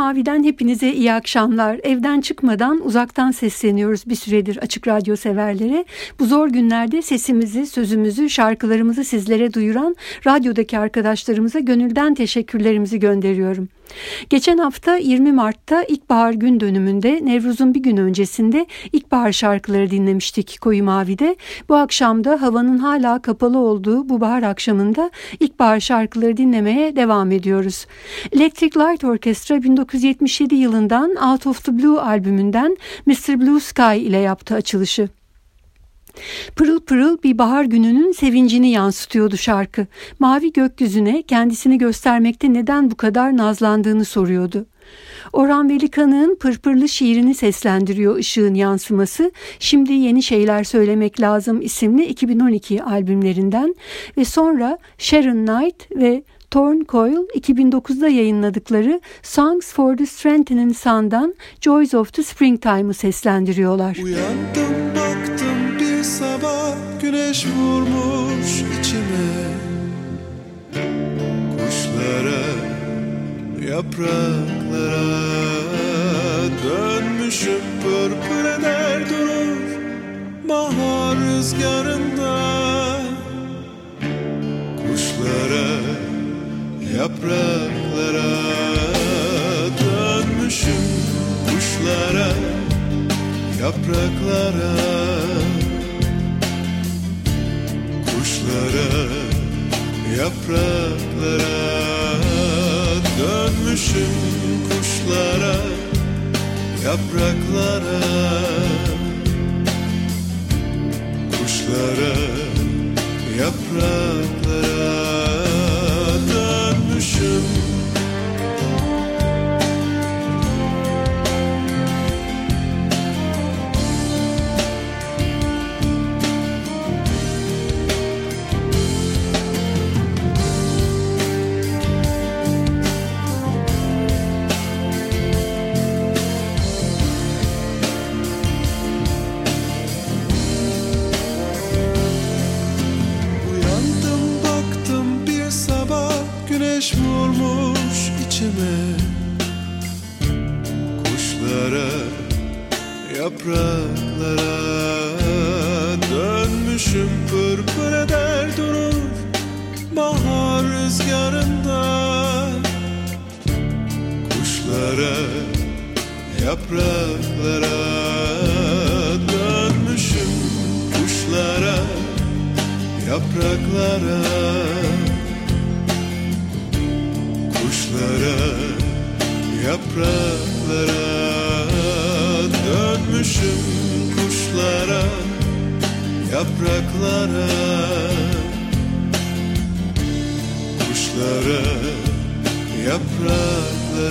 Mavi'den hepinize iyi akşamlar. Evden çıkmadan uzaktan sesleniyoruz bir süredir Açık Radyo severlere. Bu zor günlerde sesimizi, sözümüzü, şarkılarımızı sizlere duyuran radyodaki arkadaşlarımıza gönülden teşekkürlerimizi gönderiyorum. Geçen hafta 20 Mart'ta İlkbahar gün dönümünde Nevruz'un bir gün öncesinde ilkbahar şarkıları dinlemiştik Koyu Mavi'de. Bu akşam da havanın hala kapalı olduğu bu bahar akşamında ilkbahar şarkıları dinlemeye devam ediyoruz. Electric Light Orchestra 1977 yılından Out of the Blue albümünden Mr. Blue Sky ile yaptı açılışı. Pırıl pırıl bir bahar gününün sevincini yansıtıyordu şarkı. Mavi gökyüzüne kendisini göstermekte neden bu kadar nazlandığını soruyordu. Orhan Velikanık'ın Pırpırlı şiirini seslendiriyor ışığın yansıması. Şimdi yeni şeyler söylemek lazım isimli 2012 albümlerinden ve sonra Sharon Knight ve Torn Coil 2009'da yayınladıkları Songs for the Strengthening Sun'dan Joys of the Springtime'ı seslendiriyorlar. Uyandım güneş vurmuş içime. Kuşlara, yapraklara dönmüşüm pırpır eder durur bahar rüzgarında. Kuşlara, yapraklara dönmüşüm kuşlara yapraklara kuşlara yapraklara dönmüşüm kuşlara yapraklara. Kuşlara yapraklara yapraklara dönmüşüm pırpır eder durur bahar rüzgarında. Kuşlara, yapraklara dönmüşüm kuşlara yapraklara. Kuşlara yapraklara kuşlara yapraklara kuşlara yapraklara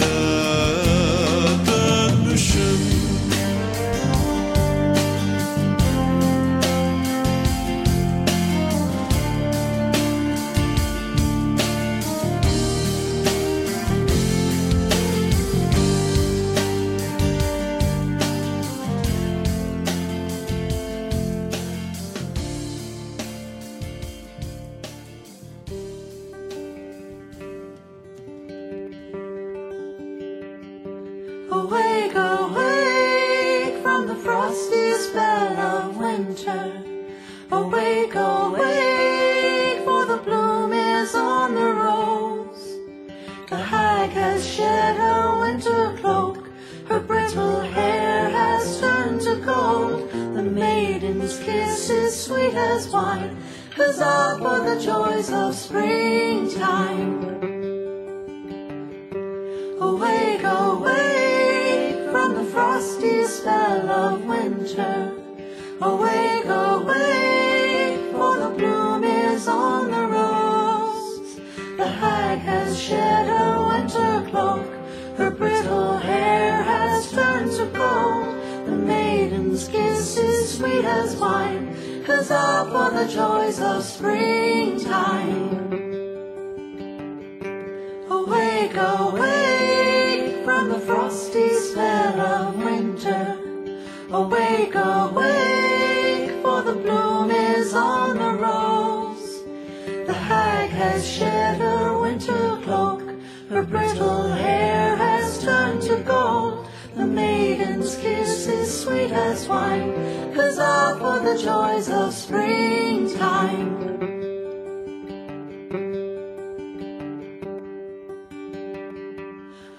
brittle hair has turned to gold. The maiden's kiss is sweet as wine. Huzzah for the joys of springtime.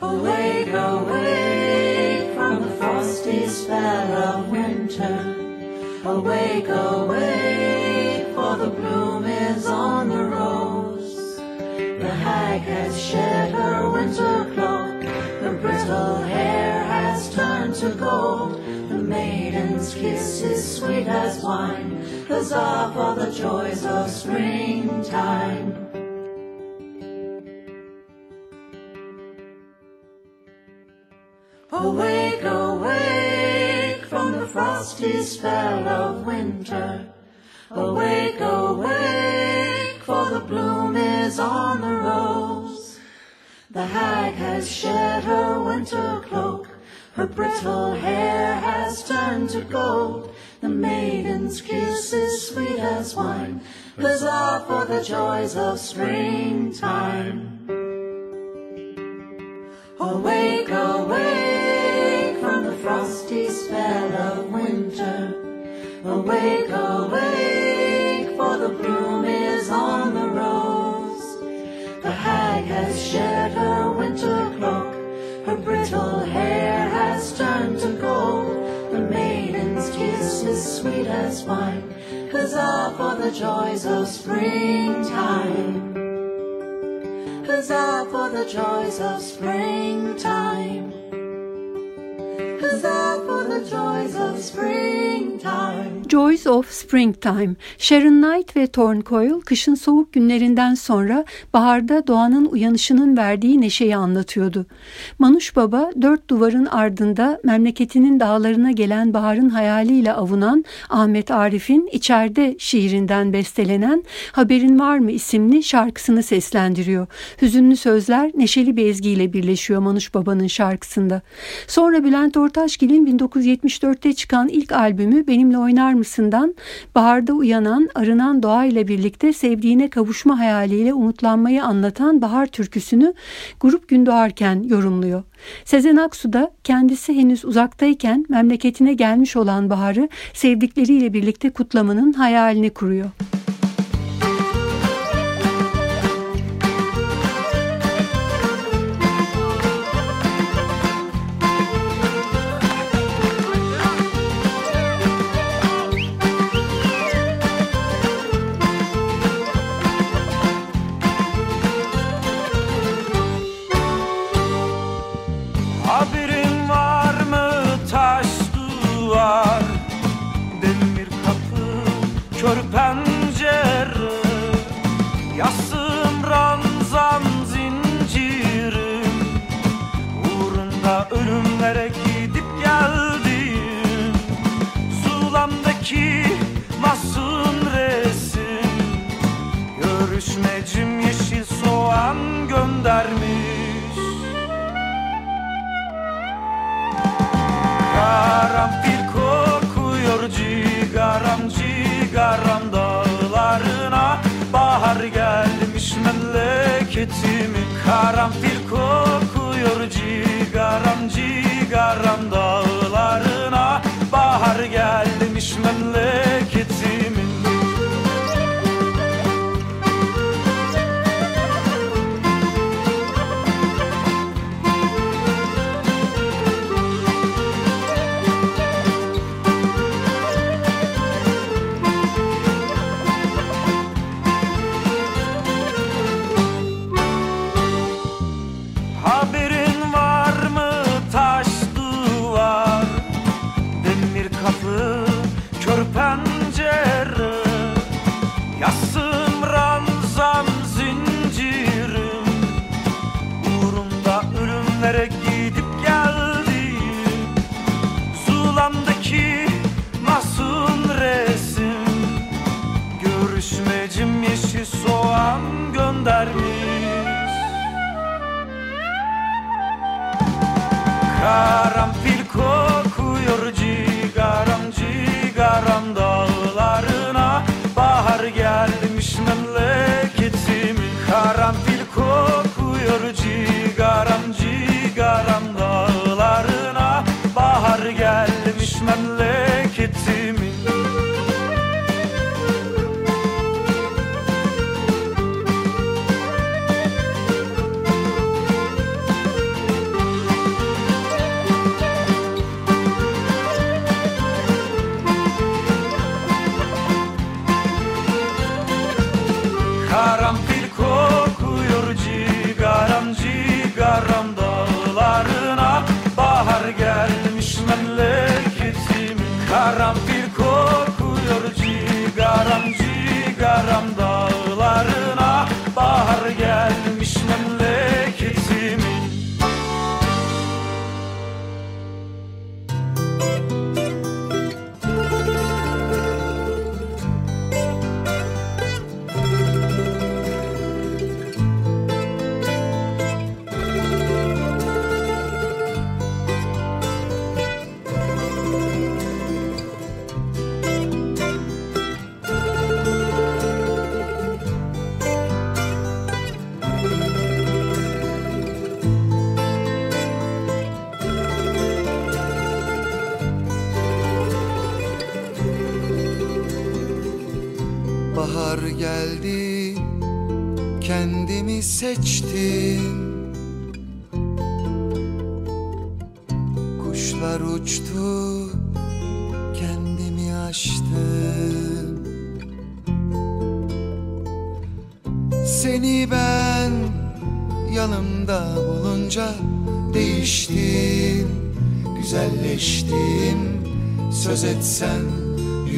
Awake, awake from the frosty spell of winter. Awake, awake, has shed her winter cloak. Her brittle hair has turned to gold. The maiden's kiss is sweet as wine. Huzzah for the joys of springtime. Awake, awake from the frosty spell of winter. Awake, awake, for the bloom is on the rose. The hag has shed her winter cloak. Her brittle hair has turned to gold. The maiden's kiss is sweet as wine. Huzzah for the joys of springtime. Awake, awake from the frosty spell of winter. Awake, awake, for the bloom is on the rose. Has shed her winter cloak. Her brittle hair has turned to gold. The maiden's kiss is sweet as wine. Huzzah for the joys of springtime. Huzzah for the joys of springtime. Huzzah joys of springtime. Sharon Knight ve Thorn Coyle kışın soğuk günlerinden sonra baharda doğanın uyanışının verdiği neşeyi anlatıyordu. Manuş Baba dört duvarın ardında memleketinin dağlarına gelen baharın hayaliyle avunan Ahmet Arif'in içeride şiirinden bestelenen Haberin Var mı isimli şarkısını seslendiriyor. Hüzünlü sözler neşeli bir ezgiyle birleşiyor Manuş Baba'nın şarkısında. Sonra Bülent Ortaçgil'in 1974'te çıkan ilk albümü Benimle Oynar mısından baharda uyanan, arınan doğayla birlikte sevdiğine kavuşma hayaliyle umutlanmayı anlatan bahar türküsünü grup gün doğarken yorumluyor. Sezen Aksu da kendisi henüz uzaktayken memleketine gelmiş olan baharı sevdikleriyle birlikte kutlamanın hayalini kuruyor. Zulamdaki masum resim. Görüşmecim yeşil soğan göndermiş. Karanfil kokuyor cigaram cigaram dağlarına. Bahar gelmiş memleketimin Karanfil kokuyor cigaram cigaram dağlarına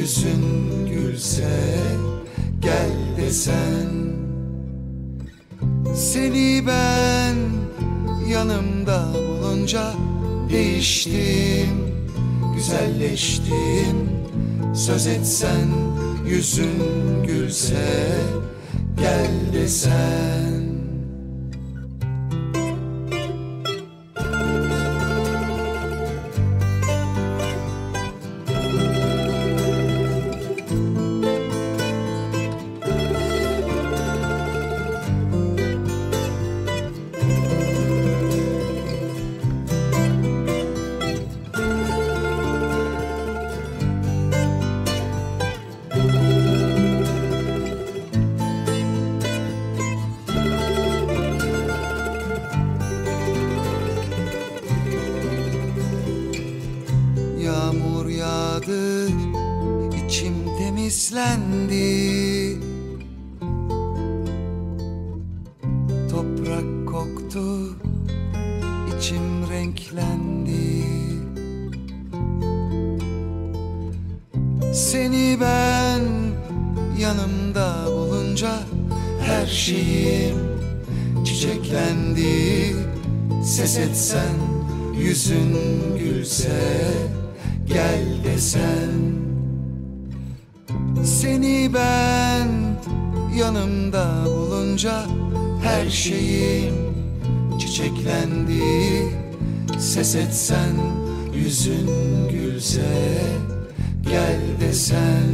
yüzün gülse gel desen. Seni ben yanımda bulunca değiştim Güzelleştim. Söz etsen yüzün gülse gel desen. de.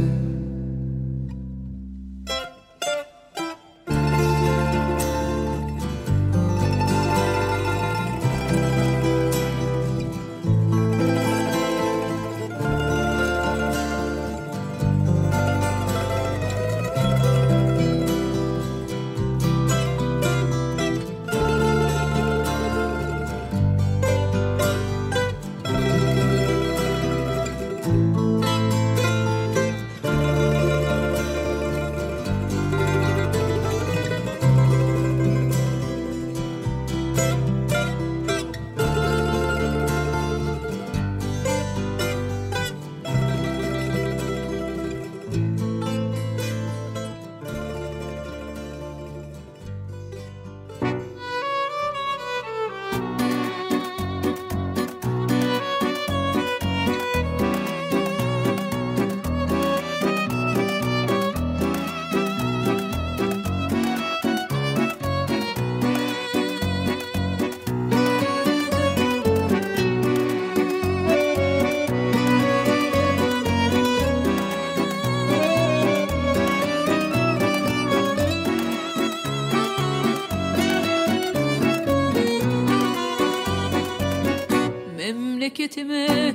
memleketime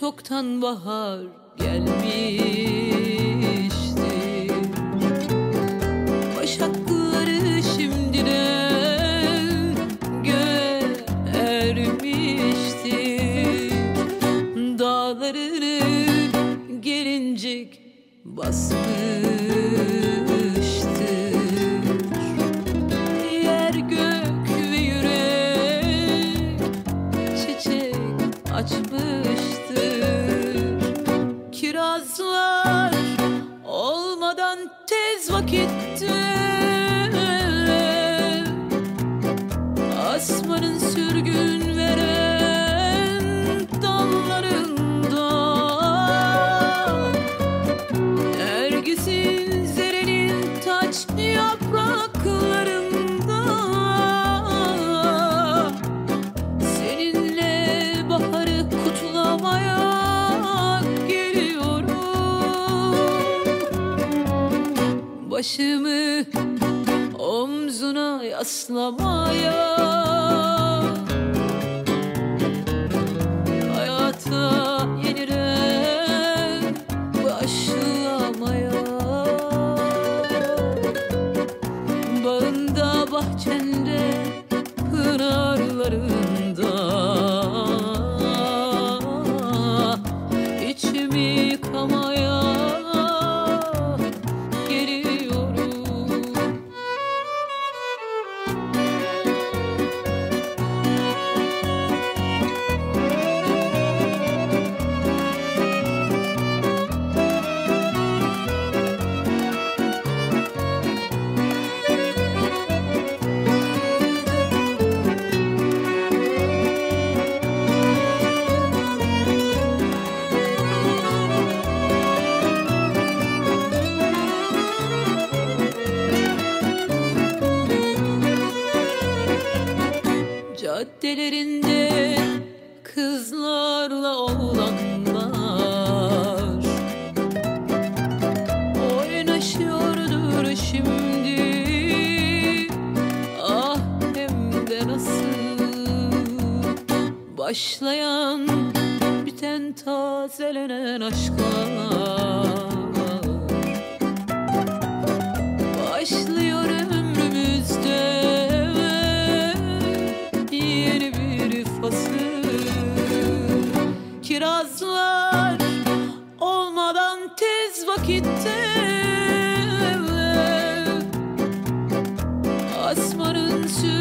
çoktan bahar gelmişti. Başakları şimdi de göğe. Dağlarını gelincik basmış. başımı omzuna yaslamaya. Caddelerinde kızlarla oğlanlar Oynaşıyordur şimdi. Ah hem de nasıl. Başlayan biten tazelenen aşklar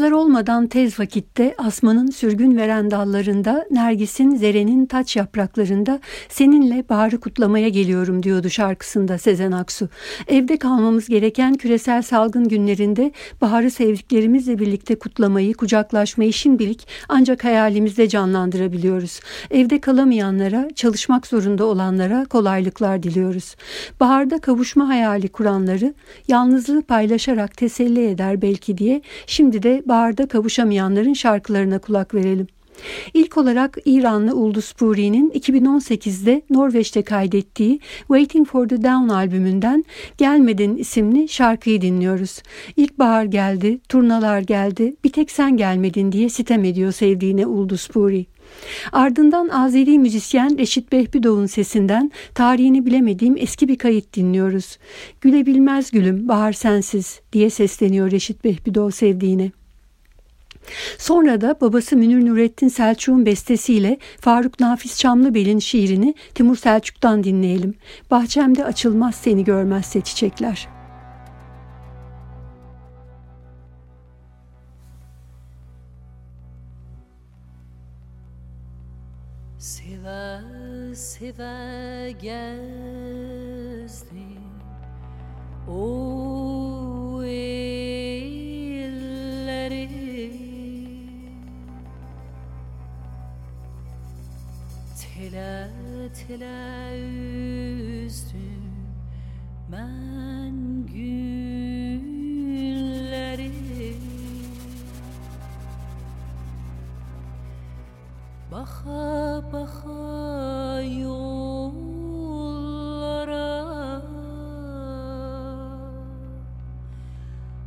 Kirazlar olmadan tez vakitte asmanın sürgün veren dallarında, nergisin zerenin taç yapraklarında seninle baharı kutlamaya geliyorum diyordu şarkısında Sezen Aksu. Evde kalmamız gereken küresel salgın günlerinde baharı sevdiklerimizle birlikte kutlamayı, kucaklaşmayı şimdilik ancak hayalimizde canlandırabiliyoruz. Evde kalamayanlara, çalışmak zorunda olanlara kolaylıklar diliyoruz. Baharda kavuşma hayali kuranları yalnızlığı paylaşarak teselli eder belki diye şimdi de baharda kavuşamayanların şarkılarına kulak verelim. İlk olarak İranlı Uldus Puri'nin 2018'de Norveç'te kaydettiği Waiting for the Dawn albümünden Gelmedin isimli şarkıyı dinliyoruz. İlkbahar geldi, turnalar geldi, bir tek sen gelmedin diye sitem ediyor sevdiğine Uldus Puri. Ardından Azeri müzisyen Reşit Behbudov'un sesinden tarihini bilemediğim eski bir kayıt dinliyoruz. Gülebilmez gülüm bahar sensiz diye sesleniyor Reşit Behbudov sevdiğine. Sonra da babası Münir Nurettin Selçuk'un bestesiyle Faruk Nafiz Çamlıbel'in şiirini Timur Selçuk'tan dinleyelim. Bahçemde açılmaz seni görmezse çiçekler. Sive sive gezdim o Tile üzdüm ben günleri Baka baka yollara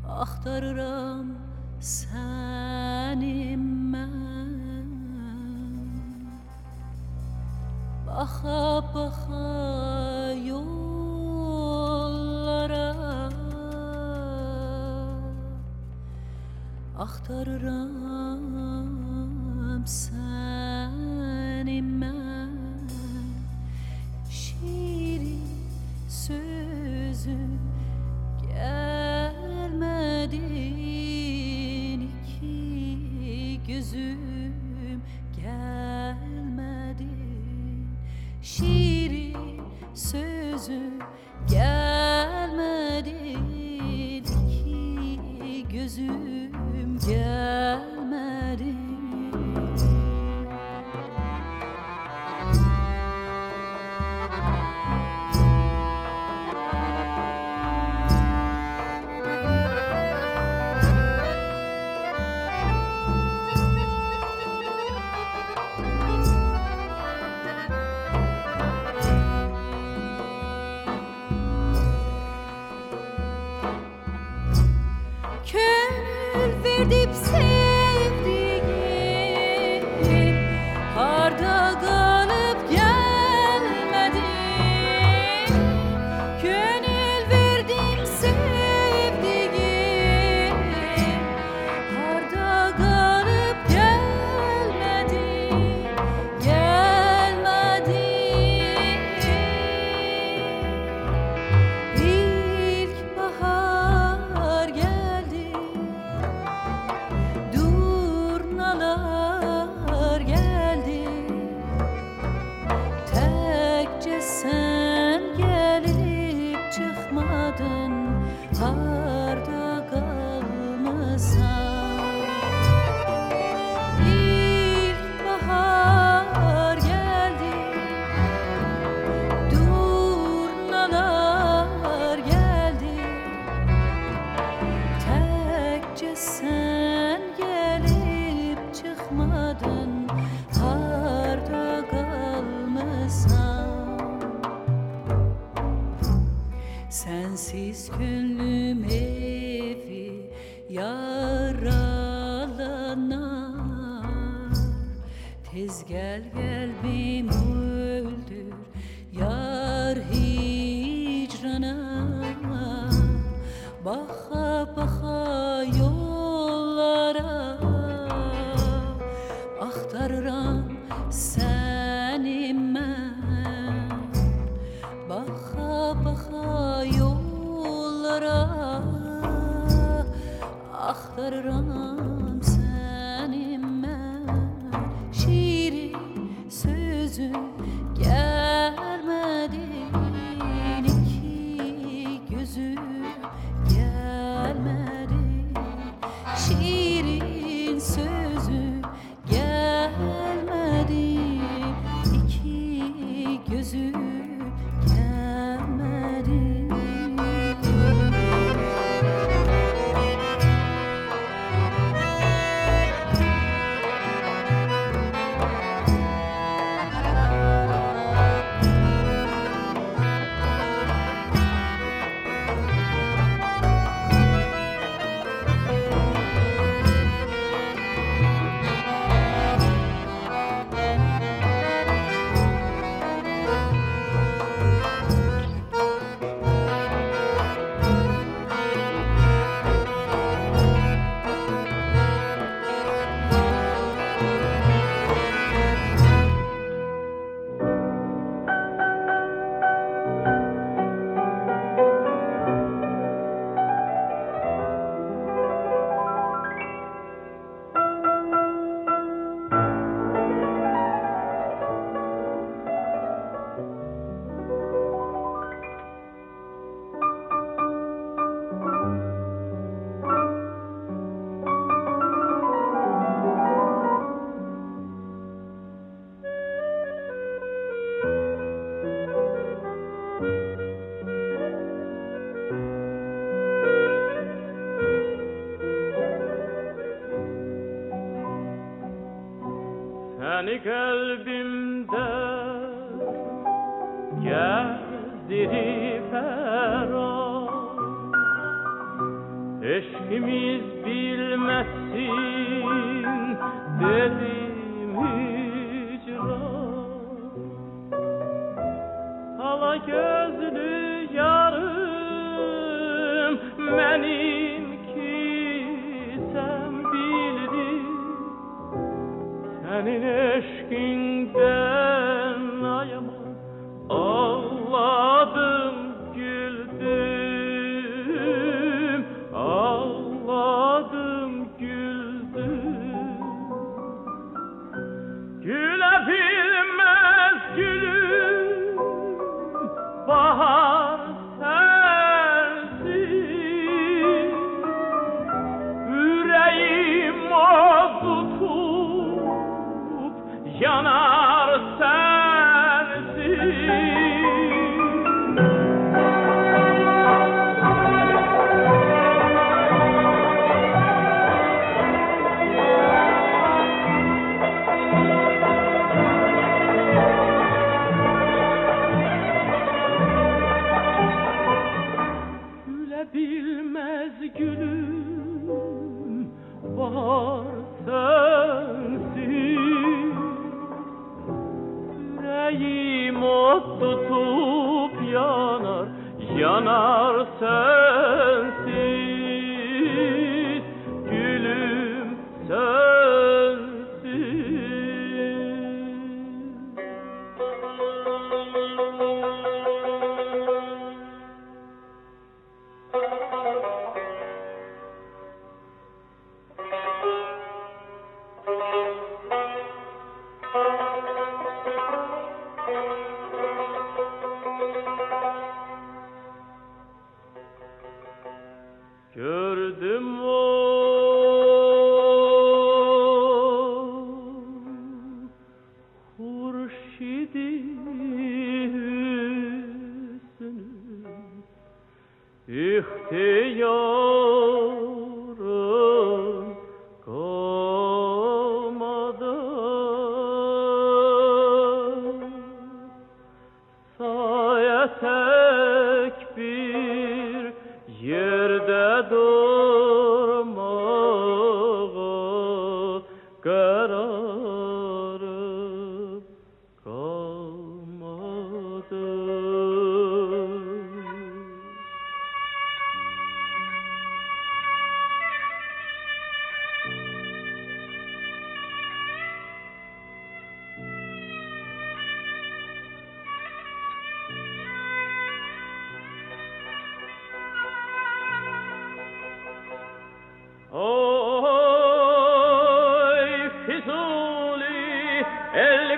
Aktarıram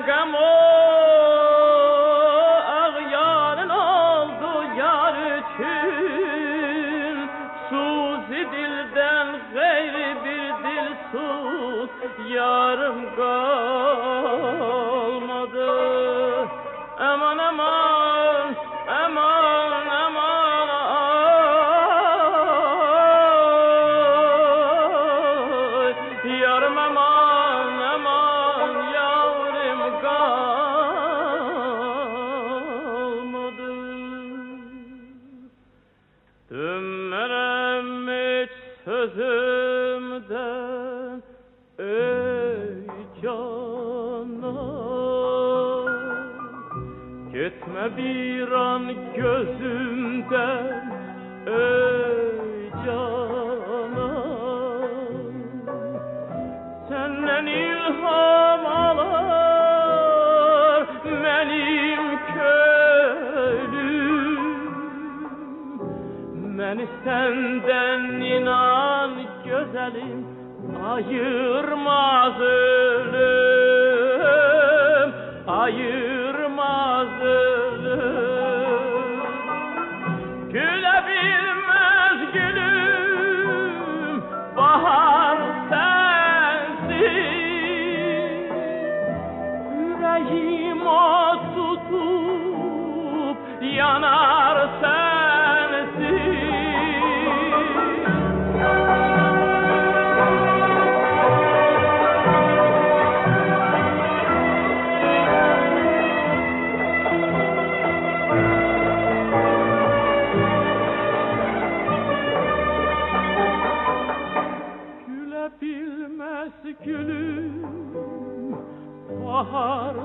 chegamos! ayır bahar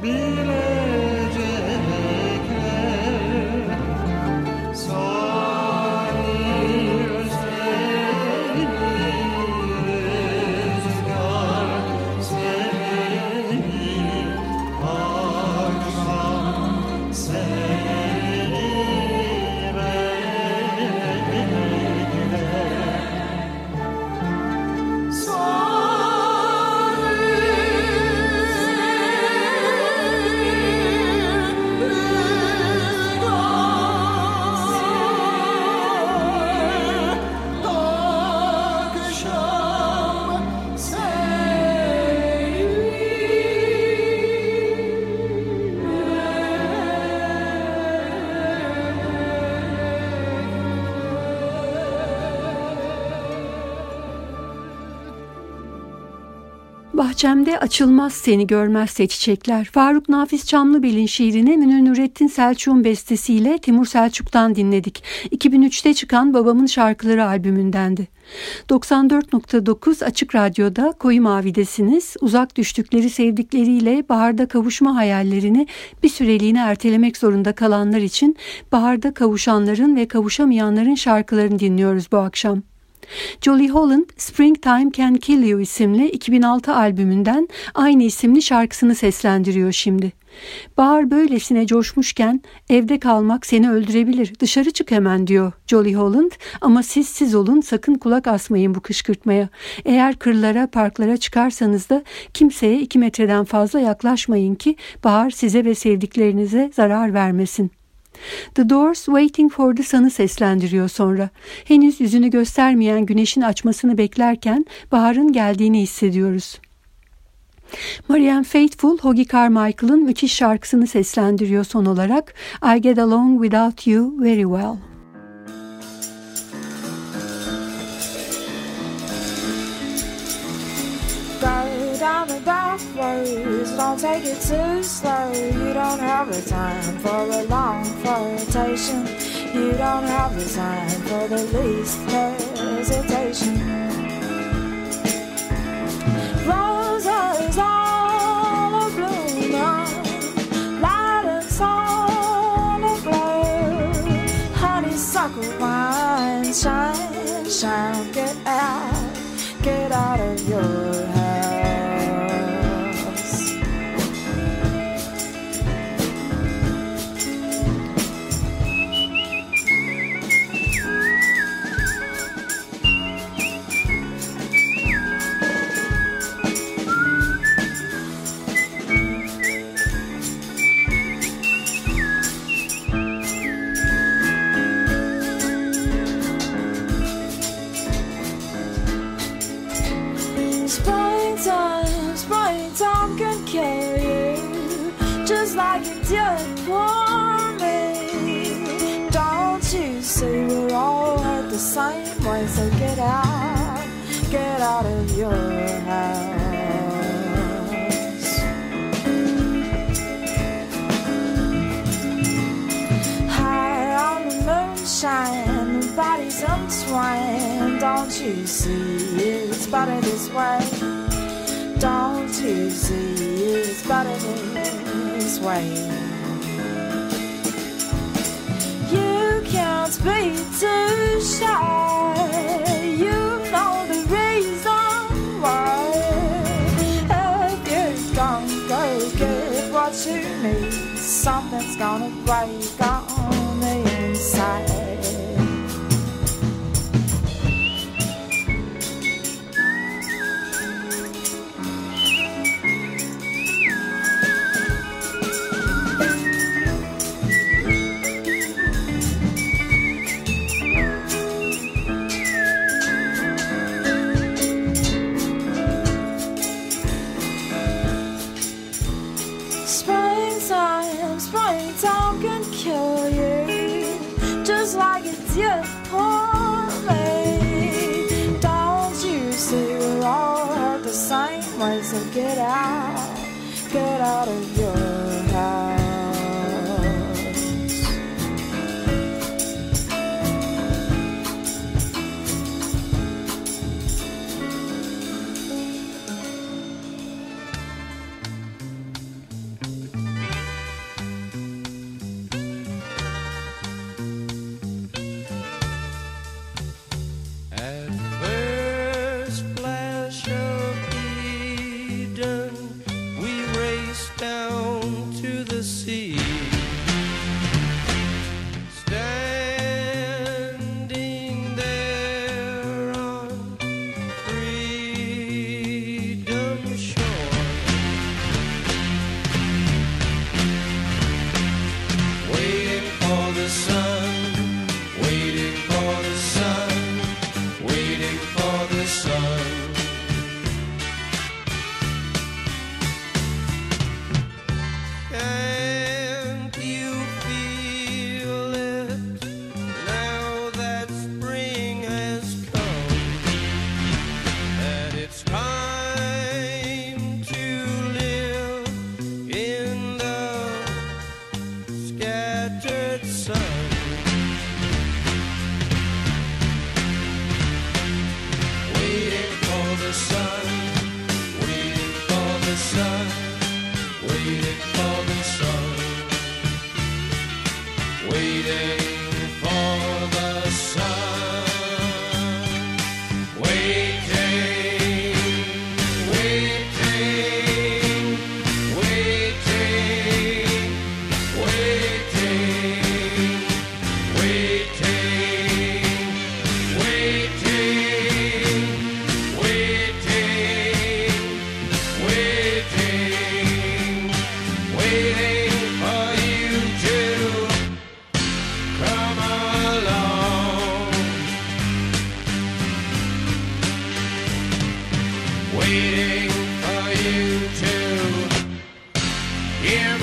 Be Bahçemde açılmaz seni görmezse çiçekler. Faruk Nafiz Çamlıbel'in şiirini Münir Nurettin Selçuk'un bestesiyle Timur Selçuk'tan dinledik. 2003'te çıkan Babamın Şarkıları albümündendi. 94.9 Açık Radyo'da Koyu Mavi'desiniz. Uzak düştükleri sevdikleriyle baharda kavuşma hayallerini bir süreliğine ertelemek zorunda kalanlar için baharda kavuşanların ve kavuşamayanların şarkılarını dinliyoruz bu akşam. Jolly Holland Springtime Can Kill You isimli 2006 albümünden aynı isimli şarkısını seslendiriyor şimdi. Bahar böylesine coşmuşken evde kalmak seni öldürebilir. Dışarı çık hemen diyor Jolly Holland ama siz siz olun sakın kulak asmayın bu kışkırtmaya. Eğer kırlara parklara çıkarsanız da kimseye iki metreden fazla yaklaşmayın ki bahar size ve sevdiklerinize zarar vermesin. The Doors Waiting for the Sun'ı seslendiriyor sonra. Henüz yüzünü göstermeyen güneşin açmasını beklerken baharın geldiğini hissediyoruz. Marianne Faithfull, Hoagie Carmichael'ın müthiş şarkısını seslendiriyor son olarak. I Get Along Without You Very Well. Roads, don't take it too slow. You don't have the time for a long flirtation. You don't have the time for the least hesitation. Roses all abloom, lilacs all aglow. Honeysuckle wine, shine, shine, get out, get out of your Don't you see we're all hurt the same way? So get out, get out of your house. The. Don't you see it's better this way? Don't you see it's better this way? You can't be too shy. You know the reason why. If you don't go get what you need, something's gonna break down to the sea. Here. If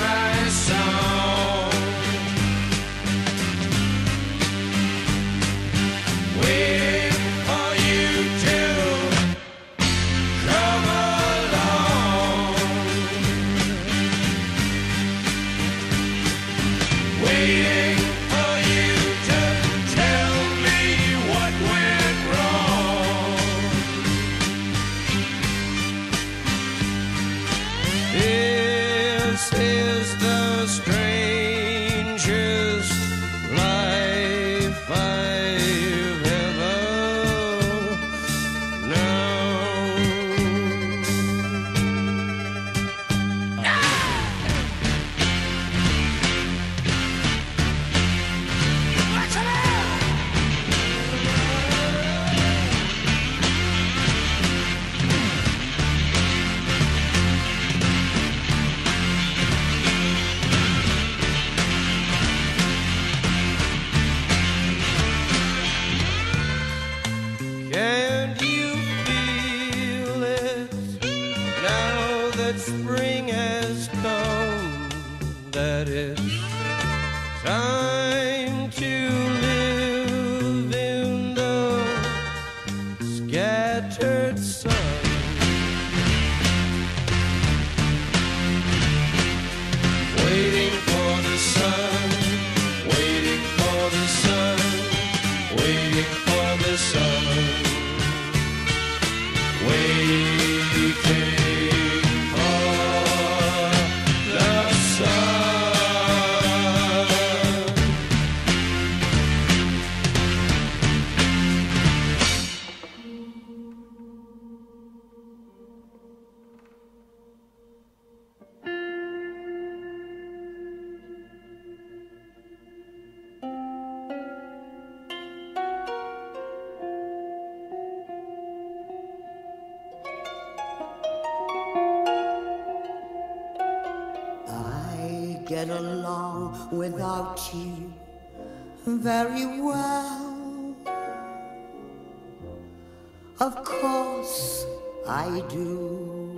very well. Of course I do.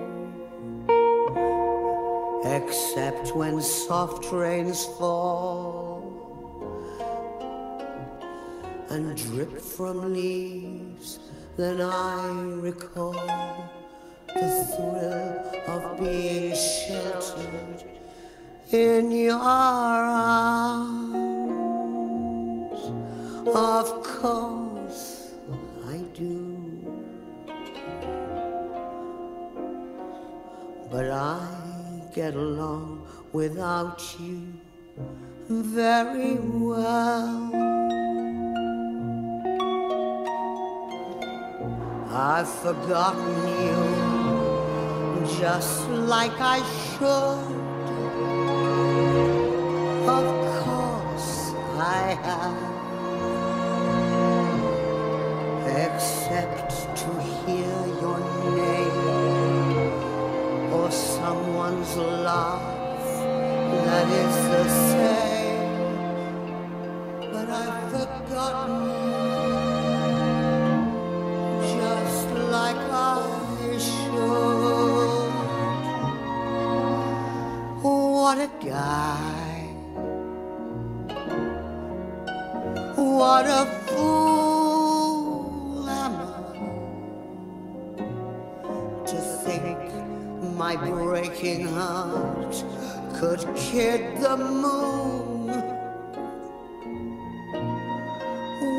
Except when soft rains fall and drip from leaves, then I recall the thrill of being sheltered in your arms. Of course, I do. But I get along without you very well. I've forgotten you just like I should. Of course I have. Someone's laugh that is the same. But I've forgotten just like I should. What a guy. What a my breaking heart could kid the moon.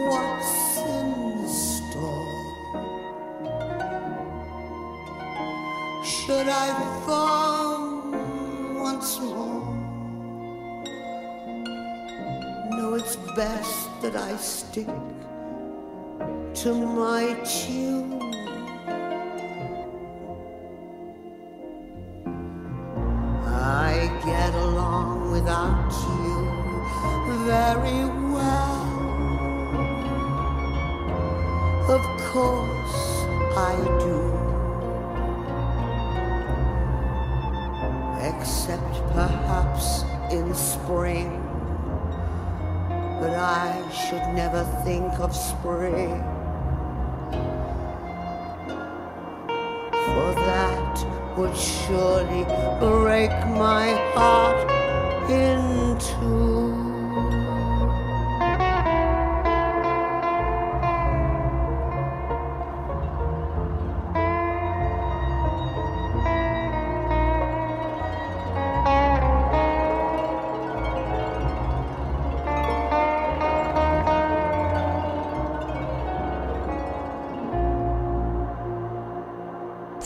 What's in store? Should I fall once more? No, it's best that I stick to my tune. Think of spring. For that would surely break my heart in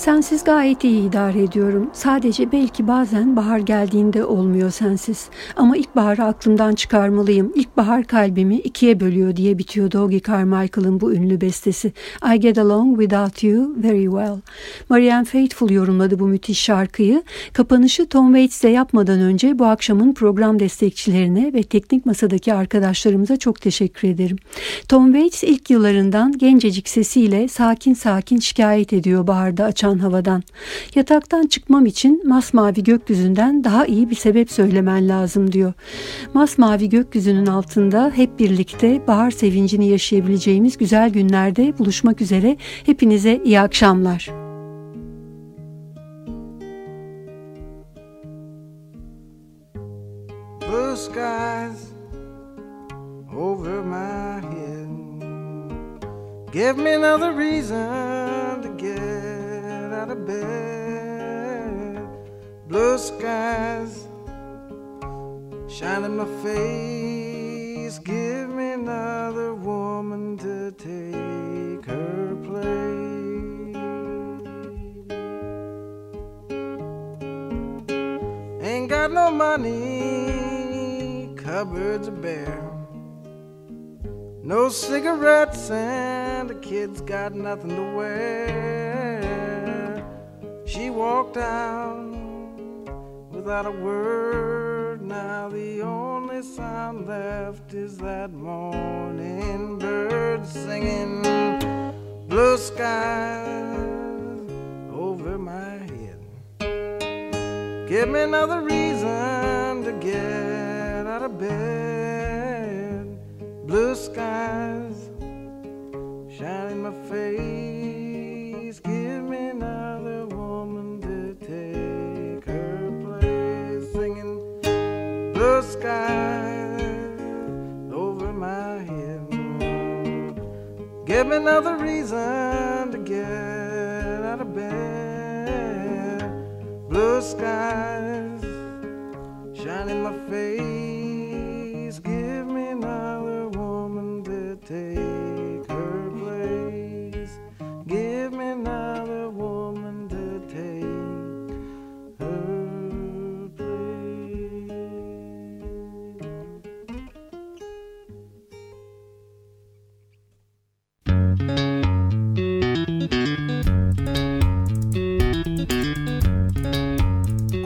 Sensiz gayet iyi idare ediyorum. Sadece belki bazen bahar geldiğinde olmuyor sensiz. Ama ilkbaharı aklımdan çıkarmalıyım. İlkbahar kalbimi ikiye bölüyor diye bitiyor Dougie Carmichael'ın bu ünlü bestesi. I Get Along Without You Very Well. Marianne Faithfull yorumladı bu müthiş şarkıyı. Kapanışı Tom Waits'le yapmadan önce bu akşamın program destekçilerine ve teknik masadaki arkadaşlarımıza çok teşekkür ederim. Tom Waits ilk yıllarından gencecik sesiyle sakin sakin şikayet ediyor baharda açan havadan. Yataktan çıkmam için masmavi gökyüzünden daha iyi bir sebep söylemen lazım diyor. Masmavi gökyüzünün altında hep birlikte bahar sevincini yaşayabileceğimiz güzel günlerde buluşmak üzere. Hepinize iyi akşamlar. Skies over my head. Give me another reason to get out of bed. Blue skies shine in my face. Give me another woman to take her place. Ain't got no money, cupboards are bare. No cigarettes, and the kids got nothing to wear. She walked out without a word. Now the only sound left is that morning bird singing blue skies over my head. Give me another reason to get out of bed. Blue skies shining my face. Skies over my head. Give me another reason to get out of bed. Blue skies shine in my face. Give me another woman to take